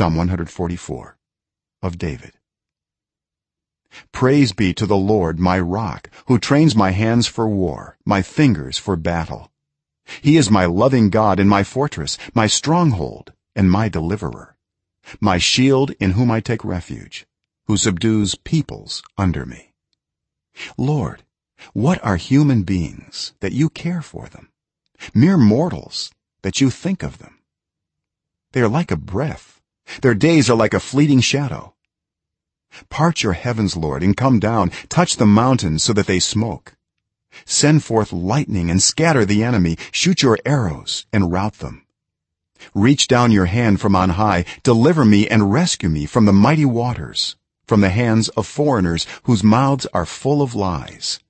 psalm 144 of david. Praise be to the lord my rock who trains my hands for war my fingers for battle. He is my loving god and my fortress my stronghold and my deliverer my shield in whom i take refuge who subdues peoples under me. Lord what are human beings that you care for them? Mere mortals that you think of them. They are like a breath their days are like a fleeting shadow. Part your heavens lord and come down. Touch the mountains so that they smoke. Send forth lightning and scatter the enemy. Shoot your arrows and rout them. Reach down your hand from on high. Deliver me and rescue me from the mighty waters from the hands of foreigners whose mouths are full of lies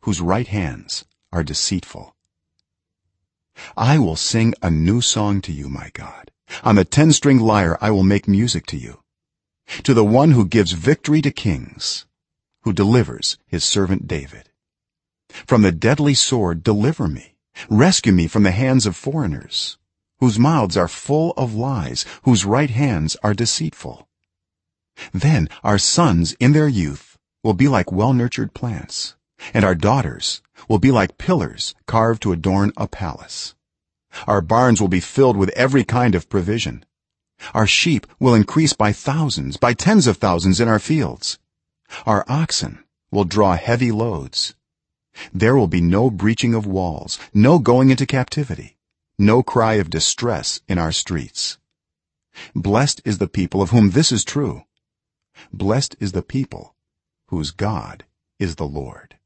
whose right hands are deceitful. I will sing a new song to you my god on the 10-string lyre i will make music to you. To the one who gives victory to kings who delivers his servant david. From the deadly sword deliver me. Rescue me from the hands of foreigners whose mouths are full of lies whose right hands are deceitful. Then our sons in their youth will be like well-nurtured plants and our daughters will be like pillars carved to adorn a palace our barns will be filled with every kind of provision. Our sheep will increase by thousands by tens of thousands in our fields. Our oxen will draw heavy loads. There will be no breaching of walls no going into captivity no cry of distress in our streets. Blessed is the people of whom this is true. Blessed is the people whose god is the lord